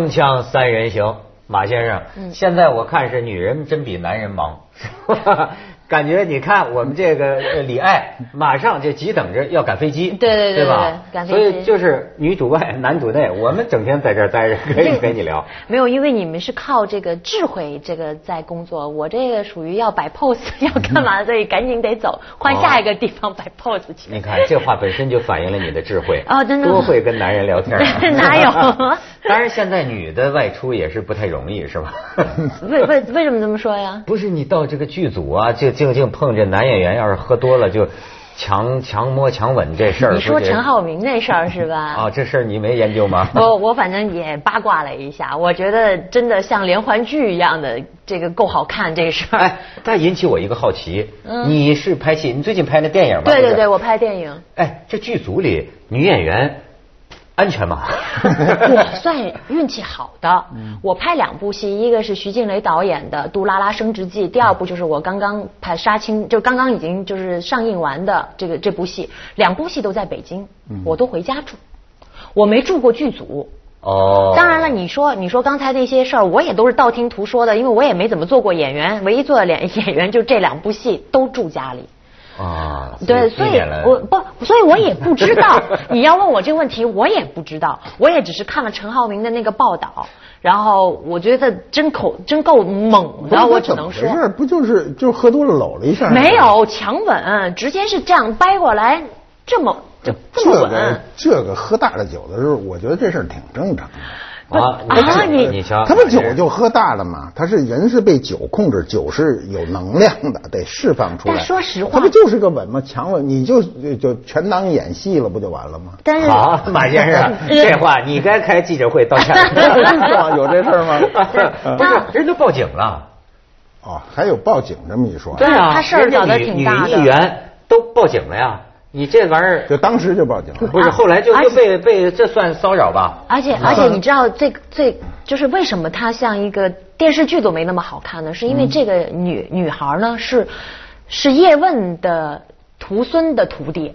锵锵三人行，马先生，嗯。现在我看是女人真比男人忙，感觉你看我们这个呃李艾马上就急等着要赶飞机，对对对吧？对赶飞机。所以就是女主外男主内，我们整天在这儿待着，可以跟你聊。没有，因为你们是靠这个智慧这个在工作，我这个属于要摆 pose 要干嘛，所以赶紧得走，换下一个地方摆 pose 去。你看这话本身就反映了你的智慧。哦真的多会跟男人聊天啊 哪有当然，现在女的外出也是不太容易，是吧？为为为什么这么说呀？不是你到这个剧组啊，就静静碰着男演员，要是喝多了就强强摸强吻这事儿。你说陈浩民那事儿是吧？啊，这事儿你没研究吗？我我反正也八卦了一下，我觉得真的像连环剧一样的，这个够好看这事儿。哎，但引起我一个好奇，嗯你是拍戏，你最近拍那电影吗？对对对，我拍电影，哎，这剧组里女演员安全吗？我算运气好的。嗯我拍两部戏，一个是徐静蕾导演的《杜拉拉升职记》，第二部就是我刚刚拍《杀青》，就刚刚已经就是上映完的这个这部戏，两部戏都在北京，嗯我都回家住，我没住过剧组。哦，当然了，你说你说刚才那些事儿，我也都是道听途说的，因为我也没怎么做过演员，唯一做的演 演员就这两部戏都住家里。啊，对，所以我不，所以我也不知道。你要问我这个问题，我也不知道。我也只是看了陈浩民的那个报道，然后我觉得真口真够猛的，我只能说不是不就是就喝多了搂了一下？没有强吻，直接是这样掰过来，这么这这这个。这个喝大了酒的时候，我觉得这事儿挺正常的。啊，啊你你瞧，他不酒就喝大了嘛？他是人是被酒控制，酒是有能量的，得释放出来。但说实话他不就是个吻吗？强吻，你就就全当演戏了，不就完了吗？但是好，马先生，这话你该开记者会道歉 有这事儿吗不是，人都报警了。哦，还有报警这么一说，对啊，他事儿人家搞得女挺大的女议员都报警了呀。你这玩意儿就当时就报警了。不是后来就而且就被被这算骚扰吧？而且而且你知道这个这就是为什么它像一个电视剧都没那么好看呢？是因为这个女女孩呢是是叶问的徒孙的徒弟。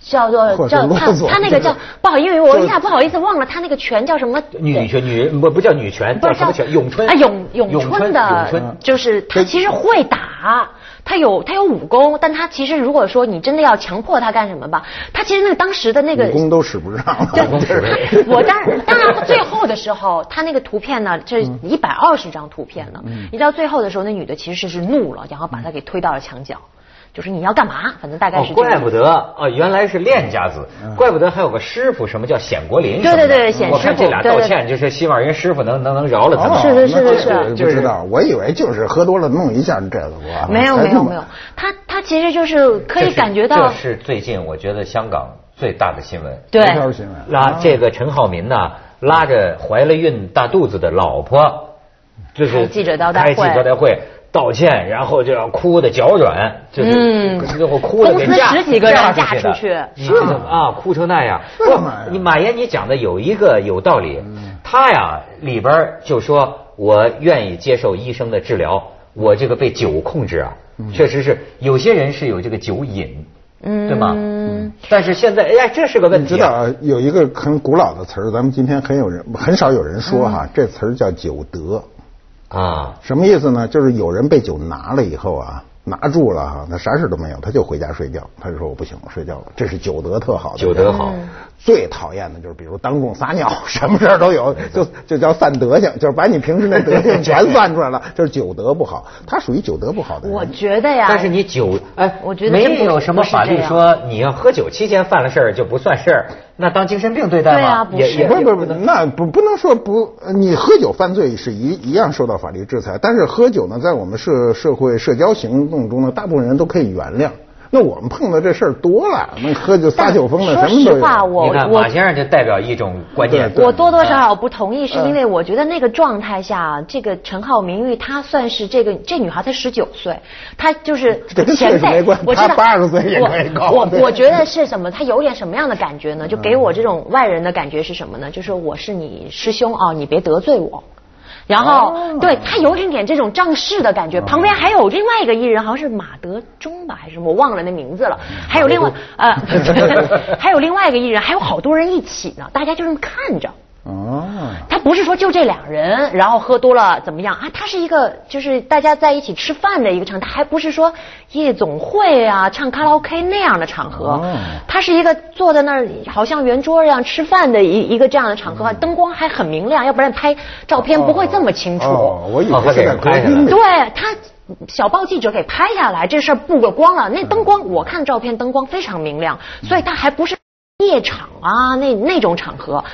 叫做叫他他那个叫 不好，因为我一下不好意思忘了他那个拳叫什么女拳女不不叫女拳，不叫什么权？咏春。啊，咏咏咏春的，就是他其实会打，他有他有武功，但他其实如果说你真的要强迫他干什么吧，他其实那个当时的那个武功都使不上。对武功使不上。我当然当然最后的时候，他那个图片呢，这一百二十张图片呢，嗯。你到最后的时候，那女的其实是怒了，然后把他给推到了墙角，就是你要干嘛？反正大概哦是，这样。怪不得哦，原来是练家子，怪不得还有个师傅，什么叫显国林什么的？对对对显师傅我看这俩道歉，就是希望人师傅能能能饶了他哦们。是是是是不知道，我以为就是喝多了弄一下这个我没有没有没有，他他其实就是可以感觉到这，是最近我觉得香港最大的新闻。对新闻拉这个陈浩民呢，拉着怀了孕大肚子的老婆，就是开记者招待开会记者招待会道歉，然后就要哭的脚软，就是嗯最后哭的给嫁十几个人嫁嫁出去的出去你怎么啊，哭成那样。不是吗，你马爷你讲的有一个有道理，嗯他呀里边就说我愿意接受医生的治疗，我这个被酒控制啊，嗯确实是有些人是有这个酒瘾。嗯对吗？但是现在，哎，这是个问题、啊。你知道啊有一个很古老的词儿，咱们今天很有人很少有人说哈，这词儿叫酒德。啊？什么意思呢？就是有人被酒拿了以后啊，拿住了哈，他啥事都没有，他就回家睡觉。他就说我不行，我睡觉了。这是酒德特好的。酒德好。最讨厌的就是比如当众撒尿，什么事儿都有，就就叫散德性，就是把你平时那德性全算出来了，就是酒德不好。他属于酒德不好的人。我觉得呀，但是你酒，哎，我觉得没有什么法律说你要喝酒期间犯了事儿就不算事儿，那当精神病对待吗？对啊不是也也不是不是不是，那不不能说不，呃你喝酒犯罪是一一样受到法律制裁，但是喝酒呢，在我们社社会社交行动中呢，大部分人都可以原谅。那我们碰到这事儿多了，那喝酒撒酒疯的但什么都说实话，有。我我你看马先生就代表一种观念。对我多多少少不同意，是因嗯为我觉得那个状态下，这个陈浩民，因为她算是这个这女孩才十九岁，她就是这跟岁潜在数没关，我知道她80岁也可以告我我我觉得是什么？她有点什么样的感觉呢？就给我这种外人的感觉是什么呢？就是我是你师兄啊，你别得罪我。然后，哦对他有一点点这种仗势的感觉。旁边还有另外一个艺人，好像是马德钟吧，还是什么，我忘了那名字了。还有另外呃，还有另外一个艺人，还有好多人一起呢，大家就这么看着。哦，他不是说就这两人，然后喝多了怎么样啊？他是一个就是大家在一起吃饭的一个场，他还不是说夜总会啊、唱卡拉 OK 那样的场合哦，他是一个坐在那儿好像圆桌一样吃饭的一一个这样的场合，灯光还很明亮，要不然拍照片不会这么清楚。哦，我以哦他给为是在人拍。对他。小报记者给拍下来，这事儿布个光了。那灯光，我看照片灯光非常明亮，所以他还不是夜场啊，那那种场合。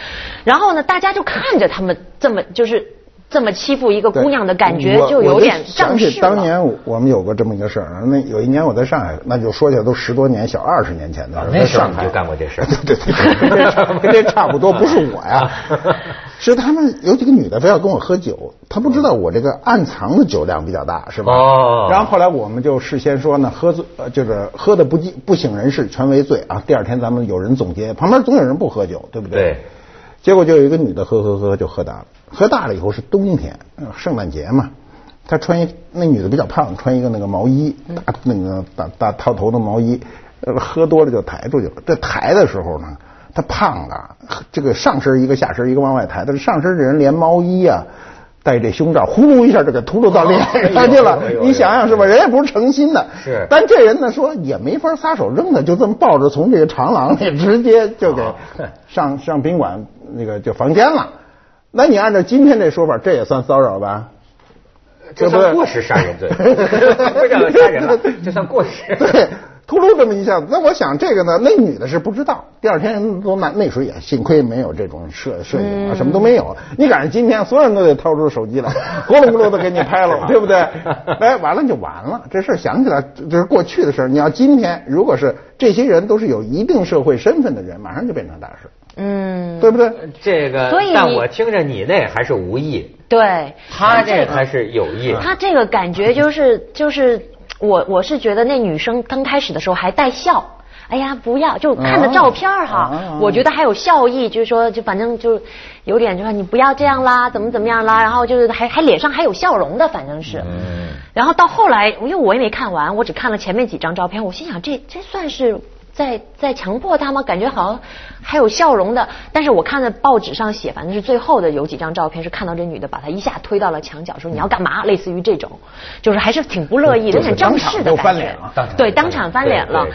然后呢，大家就看着他们这么就是这么欺负一个姑娘的感觉，就有点仗势了。当年我们有过这么一个事儿，那有一年我在上海，那就说起来都十多年，小二十年前的事儿，啊那在上海时候你就干过这事儿 对对对，跟这差不多，不是我呀，是他们有几个女的非要跟我喝酒，她不知道我这个暗藏的酒量比较大，是吧？哦然后后来我们就事先说呢，喝醉呃就是喝的不记不省人事全为醉啊。第二天咱们有人总结，旁边总有人不喝酒，对不对？对。结果就有一个女的喝喝喝就喝大了，喝大了以后是冬天，呃圣诞节嘛，她穿一那女的比较胖，穿一个那个毛衣，大那个大大套头的毛衣，呃，喝多了就抬出去了。这抬的时候呢，她胖了，这个上身一个下身一个往外抬，但是上身这人连毛衣啊。带这胸罩，呼噜一下就给秃噜到脸上去了。你想想是吧？人也不是诚心的，是但这人呢说也没法撒手扔他，就这么抱着从这个长廊里直接就给哦 上上宾馆那个就房间了。那你按照今天这说法，这也算骚扰吧？这算过失杀人罪，不叫杀人了，这算过失。对，秃噜这么一下子，那我想这个呢，那女的是不知道。第二天都那那时候也幸亏没有这种摄摄影啊，什么都没有。你赶上今天，所有人都得掏出手机来，咕噜咕噜的给你拍了，对不对？哎，完了就完了。这事儿想起来这是过去的事儿。你要今天，如果是这些人都是有一定社会身份的人，马上就变成大事，嗯，对不对？这个所以，但我听着你那还是无意，对，他这才是有意。他这个感觉就是就是我我是觉得那女生刚开始的时候还带笑。哎呀，不要！就看着照片儿哈，啊我觉得还有笑意，就是说，就反正就有点就说你不要这样啦，怎么怎么样啦，然后就是还还脸上还有笑容的，反正是。嗯然后到后来，因为我也没看完，我只看了前面几张照片，我心想这这算是在在强迫他吗？感觉好像还有笑容的。但是我看的报纸上写，反正是最后的有几张照片是看到这女的把他一下推到了墙角，说你要干嘛？类似于这种，就是还是挺不乐意的，有点仗势的感觉翻脸了对，当场翻脸了。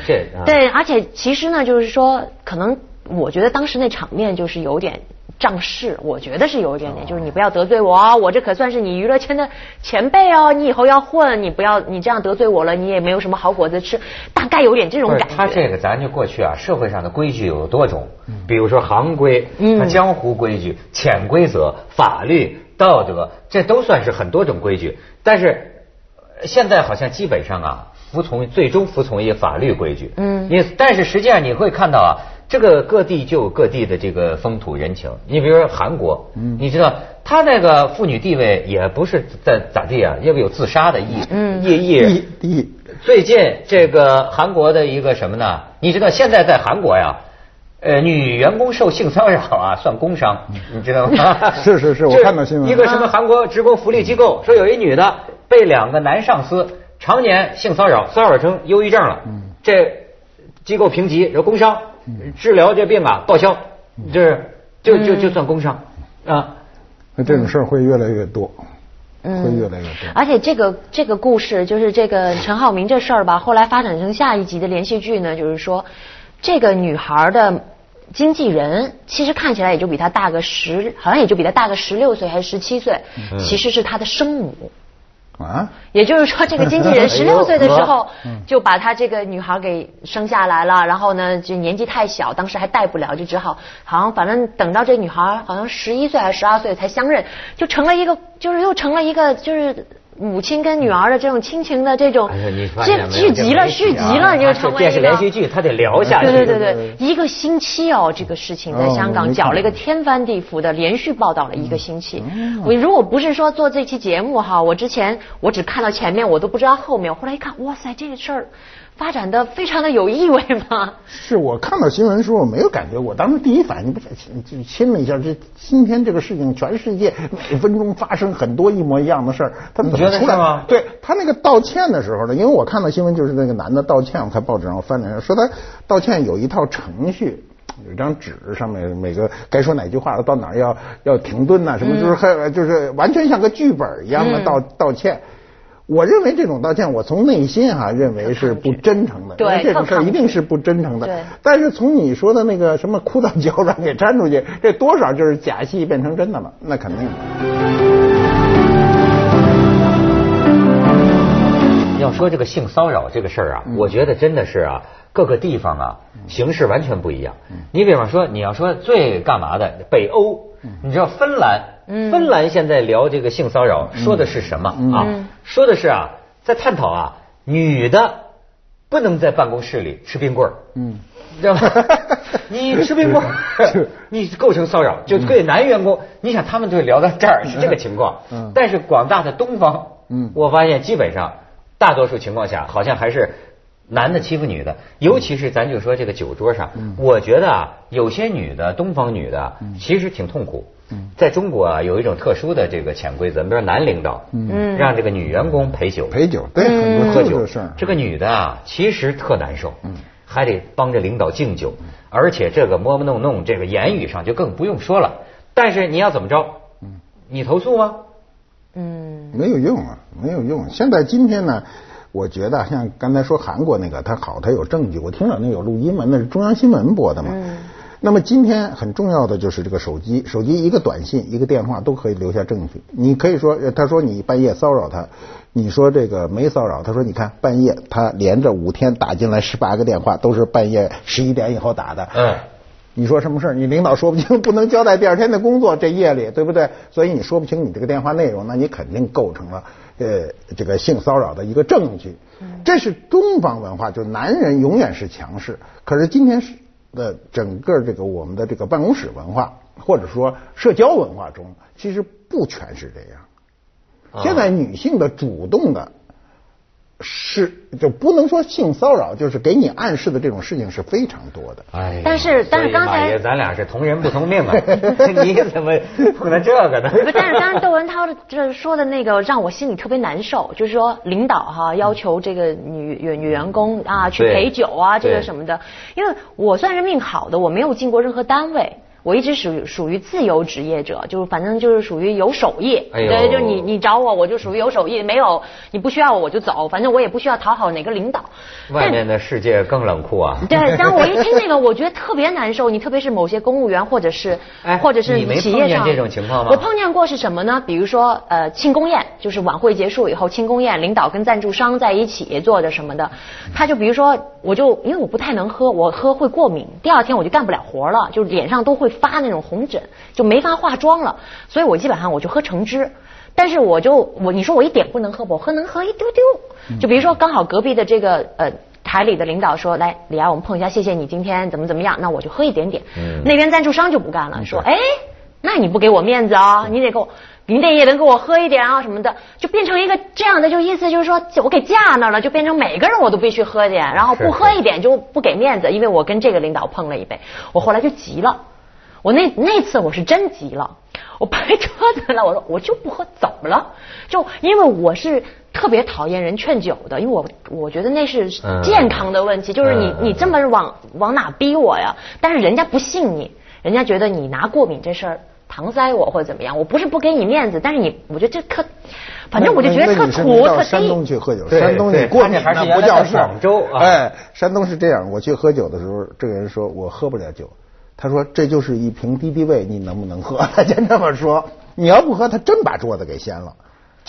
对，而且其实呢，就是说，可能我觉得当时那场面就是有点。仗势，我觉得是有一点点，就是你不要得罪我哦，我这可算是你娱乐圈的前辈哦，你以后要混，你不要你这样得罪我了，你也没有什么好果子吃，大概有点这种感觉。他这个，咱就过去啊，社会上的规矩有多种，比如说行规、嗯江湖规矩、潜规则、法律、道德，这都算是很多种规矩。但是呃现在好像基本上啊，服从最终服从一个法律规矩。嗯你但是实际上你会看到啊，这个各地就有各地的这个风土人情。你比如说韩国，你知道他那个妇女地位也不是在咋地啊，要不有自杀的意嗯。意意最近这个韩国的一个什么呢？你知道现在在韩国呀，呃，女员工受性骚扰啊，算工伤，你知道吗？是是是我看到新闻。一个什么韩国职工福利机构说，有一女的被两个男上司常年性骚扰，骚扰成忧郁症了。这机构评级说工伤，治疗这病啊报销，这就就就算工伤。啊。那这种事儿会越来越多，嗯。会越来越多。而且这个这个故事就是这个陈浩民这事儿吧，后来发展成下一集的连续剧呢，就是说这个女孩的经纪人其实看起来也就比她大个十，好像也就比她大个十六岁还是十七岁，嗯。其实是她的生母。啊，也就是说，这个经纪人 十六岁的时候嗯就把他这个女孩给生下来了，然后呢，就年纪太小，当时还带不了，就只好好像反正等到这女孩好像十一岁还是十二岁才相认，就成了一个，就是又成了一个就是。母亲跟女儿的这种亲情的这种这没有剧集了，续集了，你就成为电视连续剧，他得聊下去。对对对对，一个星期哦，这个事情在香港搅了一个天翻地覆的，连续报道了一个星期。嗯我如果不是说做这期节目哈，我之前我只看到前面，我都不知道后面。我后来一看，哇塞，这个事儿发展的非常的有意味吗。是我看到新闻时候我没有感觉，我当时第一反应不是亲就亲了一下，这今天这个事情全世界每分钟发生很多一模一样的事儿，他怎么你觉得出来是吗对他那个道歉的时候呢，因为我看到新闻就是那个男的道歉，我看报纸上我翻了一下，说他道歉有一套程序。有一张纸上面每个该说哪句话到哪儿要要停顿呐、什么就是还就是完全像个剧本一样的道道歉。我认为这种道歉，我从内心哈、认为是不真诚的，对因为这种事儿一定是不真诚的。对但是从你说的那个什么哭到脚软给粘出去，这多少就是假戏变成真的了，那肯定的。要说这个性骚扰这个事儿啊，我觉得真的是啊，各个地方啊形式完全不一样。你比方说，你要说最干嘛的，北欧，你知道芬兰，芬兰现在聊这个性骚扰，说的是什么？啊？说的是啊，在探讨啊，女的不能在办公室里吃冰棍儿。嗯，知道吗？你吃冰棍儿，你构成骚扰，就对男员工，你想他们就聊到这儿是这个情况。嗯。但是广大的东方，嗯。我发现基本上大多数情况下，好像还是男的欺负女的，尤其是咱就说这个酒桌上，我觉得啊，有些女的，东方女的，其实挺痛苦。在中国啊，有一种特殊的这个潜规则，比如说男领导，嗯让这个女员工陪酒，陪酒，对，很多喝酒都是这事儿。这个女的啊，其实特难受，还得帮着领导敬酒，而且这个摸摸弄弄，这个言语上就更不用说了。但是你要怎么着？你投诉吗？嗯，没有用啊，没有用。现在今天呢，我觉得像刚才说韩国那个，他好，他有证据。我听到那有录音嘛，那是中央新闻播的嘛。那么今天很重要的就是这个手机，手机一个短信、一个电话都可以留下证据。你可以说，呃他说你半夜骚扰他，你说这个没骚扰，他说你看半夜他连着五天打进来十八个电话，都是半夜十一点以后打的。嗯。你说什么事儿？你领导说不清，不能交代第二天的工作，这夜里对不对？所以你说不清你这个电话内容，那你肯定构成了呃这个性骚扰的一个证据。这是东方文化，就是男人永远是强势。可是今天是的整个这个我们的这个办公室文化，或者说社交文化中，其实不全是这样。啊现在女性的主动的。是就不能说性骚扰，就是给你暗示的这种事情是非常多的。哎，但是但是刚才咱俩是同人不同命啊，你怎么碰到这个呢？不，但是刚才窦文涛这说的那个让我心里特别难受，就是说领导哈要求这个女女女员工啊去陪酒啊这个什么的，因为我算是命好的，我没有进过任何单位。我一直属于属于自由职业者，就是反正就是属于有手艺，哎对，就你你找我，我就属于有手艺，没有你不需要我我就走，反正我也不需要讨好哪个领导。外面的世界更冷酷啊！对，当我一听那个，我觉得特别难受。你特别是某些公务员，或者是、哎或者是企业上这种情况吗我碰见过是什么呢？比如说呃庆功宴，就是晚会结束以后庆功宴，领导跟赞助商在一起做的什么的，他就比如说我就因为我不太能喝，我喝会过敏，第二天我就干不了活了，就脸上都会发那种红疹，就没法化妆了，所以我基本上我就喝橙汁。但是我就我你说我一点不能喝吧，我喝能喝一丢丢。就比如说刚好隔壁的这个呃台里的领导说来李涯我们碰一下，谢谢你今天怎么怎么样，那我就喝一点点。嗯那边赞助商就不干了，说哎，那你不给我面子啊，你得给我。你得也能给我喝一点啊什么的，就变成一个这样的，就意思就是说我给架那儿了，就变成每个人我都必须喝点，然后不喝一点就不给面子，因为我跟这个领导碰了一杯，我后来就急了。我那那次我是真急了，我拍桌子了，我说我就不喝，怎么了？就因为我是特别讨厌人劝酒的，因为我我觉得那是嗯健康的问题，就是你你这么往往哪逼我呀？但是人家不信你，人家觉得你拿过敏这事儿搪塞我或者怎么样，我不是不给你面子，但是你我觉得这特，反正我就觉得特那你是没土特低山东。去喝酒，山东你过敏还是不叫事。广州啊哎，山东是这样，我去喝酒的时候，这个人说我喝不了酒，他说这就是一瓶敌敌畏，你能不能喝？他先这么说，你要不喝，他真把桌子给掀了。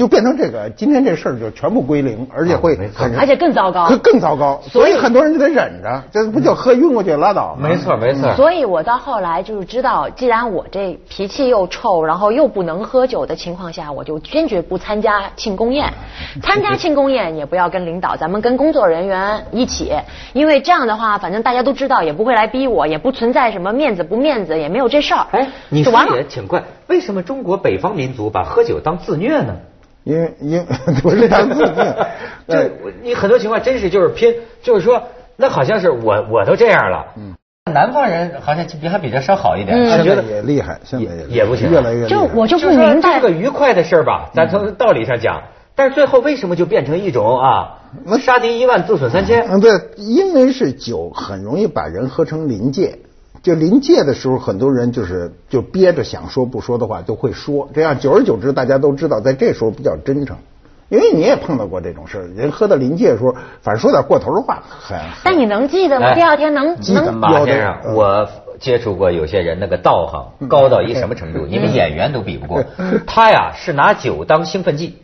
就变成这个，今天这事儿就全部归零，而且会而且更糟糕更更糟糕。所以很多人就得忍着，这不就喝晕过去拉倒吗？没错没错。所以我到后来就是知道，既然我这脾气又臭，然后又不能喝酒的情况下，我就坚决不参加庆功宴。参加庆功宴也不要跟领导，咱们跟工作人员一起，因为这样的话，反正大家都知道，也不会来逼我，也不存在什么面子不面子，也没有这事儿。哎，你说也。挺怪，为什么中国北方民族把喝酒当自虐呢？因为因为不是当自虐，这 你很多情况真是就是拼，就是说那好像是我我都这样了，嗯，南方人好像比还比较稍好一点，嗯。现在他觉得也厉害，现在也也不行。越来越厉害。就我就不就是说明白这是个愉快的事儿吧，咱从道理上讲，但是最后为什么就变成一种啊，杀敌一万自损三千？嗯，对，因为是酒很容易把人喝成临界，就临界的时候，很多人就是就憋着想说不说的话就会说，这样久而久之，大家都知道在这时候比较真诚。因为你也碰到过这种事儿，人喝到临界的时候，反正说点过头的话，很。但你能记得吗？哎第二天能记得能马先有的生，我接触过有些人那个道行高到一什么程度，你们演员都比不过。他呀是拿酒当兴奋剂，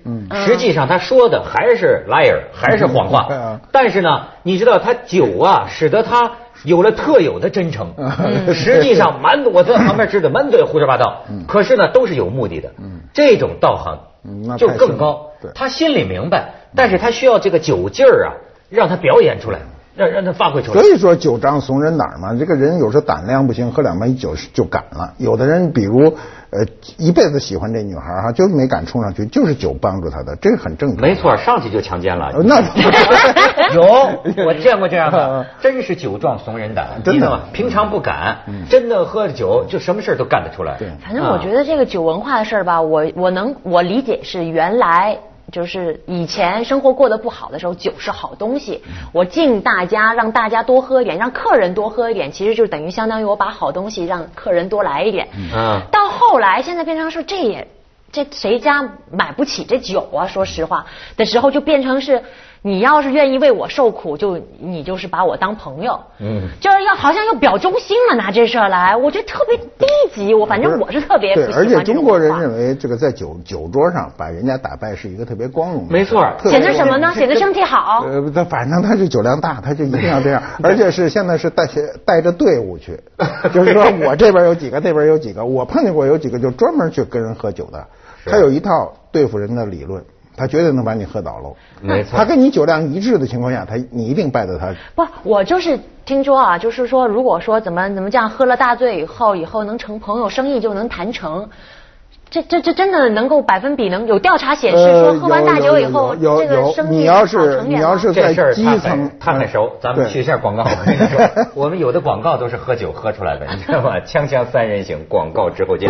实际上他说的还是 liar，还是谎话嗯。但是呢，你知道他酒啊，使得他有了特有的真诚。实际上满我在旁边知道满嘴胡说八道，可是呢都是有目的的。这种道行就更高对。他心里明白，但是他需要这个酒劲儿啊，让他表演出来，让让他发挥出来所。以说酒壮怂人胆嘛，这个人有时候胆量不行，喝两杯酒就敢了。有的人比如呃一辈子喜欢这女孩哈，就是没敢冲上去，就是酒帮助他的，这个很正常。没错，上去就强奸了呃，。那 有，我见过这样的，真是酒壮怂人胆，真的你知道吗？平常不敢，真的喝了酒就什么事儿都干得出来。对反正我觉得这个酒文化的事儿吧，我我能我理解是原来。就是以前生活过得不好的时候，酒是好东西。我敬大家，让大家多喝一点，让客人多喝一点，其实就等于相当于我把好东西让客人多来一点。嗯到后来，现在变成说这也这谁家买不起这酒啊？说实话的时候，就变成是你要是愿意为我受苦，就你就是把我当朋友。嗯就是要好像要表忠心了，拿这事儿来，我觉得特别低级。我反正我是特别不对，喜欢而且中国人认为这个在酒酒桌上把人家打败是一个特别光荣的事，没错显得什么呢？显得身体好。呃，他反正他是酒量大，他就一定要这样，而且是现在是带带着队伍去，就是说我这边有几个，那边有几个，我碰见过有几个就专门去跟人喝酒的，他有一套对付人的理论，他绝对能把你喝倒喽。没错他跟你酒量一致的情况下，他你一定败在他。不，我就是听说啊，就是说，如果说怎么怎么这样喝了大醉以后，以后能成朋友，生意就能谈成。这这这真的能够百分比能有调查显示说，喝完大酒以后，呃有有这个生意你要是你要是在这事儿基层他很，他很熟，咱们对去一下广告。我跟你说，我们有的广告都是喝酒喝出来的，你知道吗？锵锵三人行，广告之后见。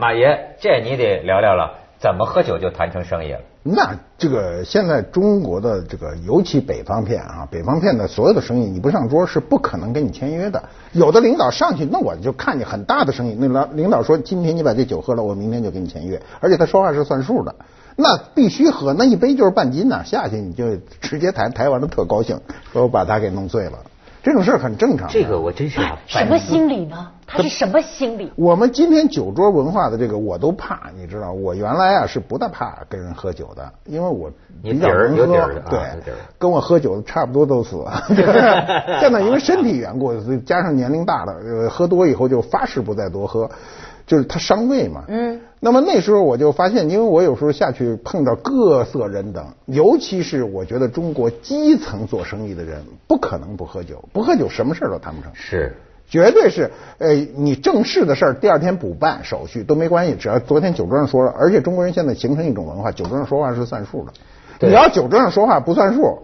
马爷，这你得聊聊了，怎么喝酒就谈成生意了？那这个现在中国的这个，尤其北方片啊，北方片的所有的生意，你不上桌是不可能跟你签约的。有的领导上去，那我就看你很大的生意，那老领导说今天你把这酒喝了，我明天就给你签约，而且他说话是算数的，那必须喝，那一杯就是半斤呐、下去你就直接抬，抬完了特高兴，说我把他给弄醉了，这种事儿很正常。这个我真是啊，什么心理呢？他是什么心理？我们今天酒桌文化的这个我都怕，你知道，我原来啊是不大怕跟人喝酒的，因为我比较能喝有底儿的啊对跟我喝酒的差不多都死。现在因为身体缘故，加上年龄大了，呃，喝多以后就发誓不再多喝，就是他伤胃嘛。嗯。那么那时候我就发现，因为我有时候下去碰到各色人等，尤其是我觉得中国基层做生意的人，不可能不喝酒，不喝酒什么事儿都谈不成。是绝对是，呃，你正式的事儿，第二天补办手续都没关系，只要昨天酒桌上说了。而且中国人现在形成一种文化，酒桌上说话是算数的。你要酒桌上说话不算数，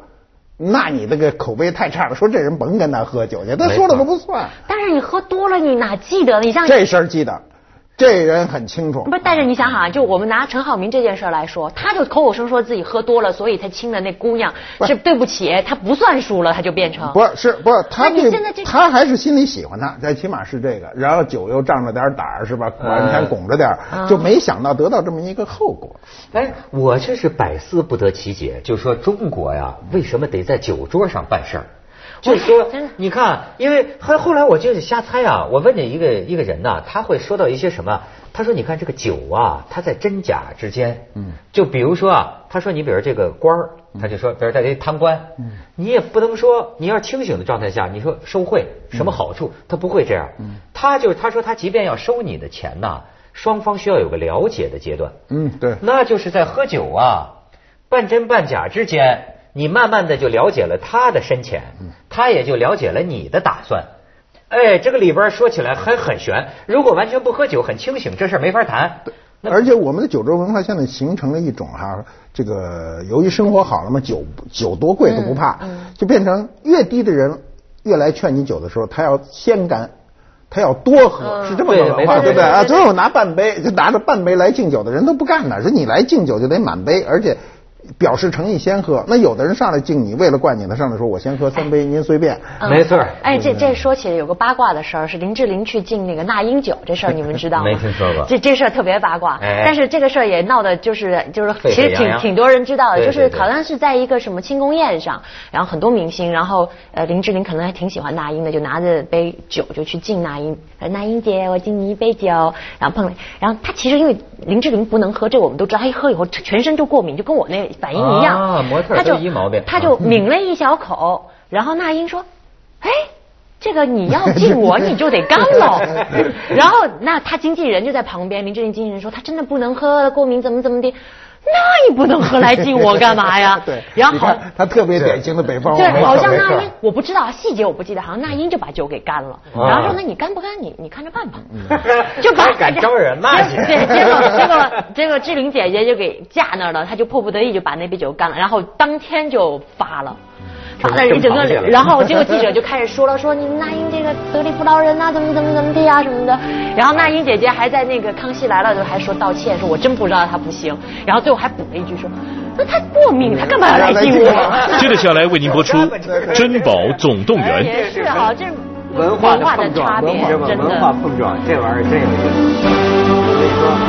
那你这个口碑太差了。说这人甭跟他喝酒去，他说了都不算。但是你喝多了，你哪记得？你像这事儿记得，这人很清楚。不是，但是你想想啊，就我们拿陈浩民这件事儿来说，他就口口声说自己喝多了，所以才亲的那姑娘，是对不起，他不算数了，他就变成不是是不是他那你现在这他还是心里喜欢他，最起码是这个，然后酒又仗着点胆儿是吧？完全拱着点儿，嗯就没想到得到这么一个后果。哎，我这是百思不得其解，就说中国呀，为什么得在酒桌上办事儿？就是说，你看，因为后后来我就是瞎猜啊，我问你一个一个人呐、他会说到一些什么？他说，你看这个酒啊，它在真假之间，嗯，就比如说啊，他说你比如这个官儿，他就说，比如在这贪官，嗯，你也不能说你要清醒的状态下，你说收贿什么好处，他不会这样，嗯，他就是他说他即便要收你的钱呐、双方需要有个了解的阶段，嗯，对。那就是在喝酒啊，半真半假之间，你慢慢的就了解了他的深浅，他也就了解了你的打算。哎，这个里边说起来还很悬。如果完全不喝酒，很清醒，这事儿没法谈。那而且我们的酒桌文化现在形成了一种哈，这个由于生活好了嘛，酒酒多贵都不怕，就变成越低的人越来劝你酒的时候，他要先干。他要多喝，嗯是这么个文化，对对不对啊？对对对最后拿半杯，就拿着半杯来敬酒的人都不干呢，说你来敬酒就得满杯，而且表示诚意先喝。那有的人上来敬你，为了灌你，他上来说我先喝三杯，您随便。嗯。没错儿。哎，这这说起来有个八卦的事儿，是林志玲去敬那个那英酒这事儿，你们知道吗？没听说过。这这事儿特别八卦，哎。但是这个事儿也闹得就是就是其实挺挺多人知道的，就是好像是在一个什么庆功宴上，然后很多明星，然后呃林志玲可能还挺喜欢那英的，就拿着杯酒就去敬那英，说那英姐我敬你一杯酒，然后碰了，然后他其实因为林志玲不能喝，这我们都知道，他一喝以后全身就过敏，就跟我那反应一样，啊模特就都一毛病她就抿了一小口，然后那英说，哎。这个你要敬我，你就得干喽。然后那他经纪人就在旁边，林志玲经纪人说他真的不能喝，过敏怎么怎么的。那你不能喝来敬我干嘛呀？对，然后他特别典型的北方话。对，好像那英我不知道细节我不记得，好像那英就把酒给干了，啊然后说那你干不干你你看着办吧，就把还敢招人骂去对，结果结果这个志玲姐姐就给架那儿了，她就迫不得已就把那杯酒干了，然后当天就发了。发了正整个然后结果记者就开始说了，说你们那英这个得理不饶人呐、怎么怎么怎么的呀、什么的。然后那英姐姐还在那个《康熙来了》就还说道歉，说我真不知道她不行。然后最后还补了一句说，那她过敏，她干嘛要来进我？接着下来为您播出《珍宝总动员》。也是哈，这文化文化的碰撞，差别文化真文化的。碰撞，这玩意儿真有意思。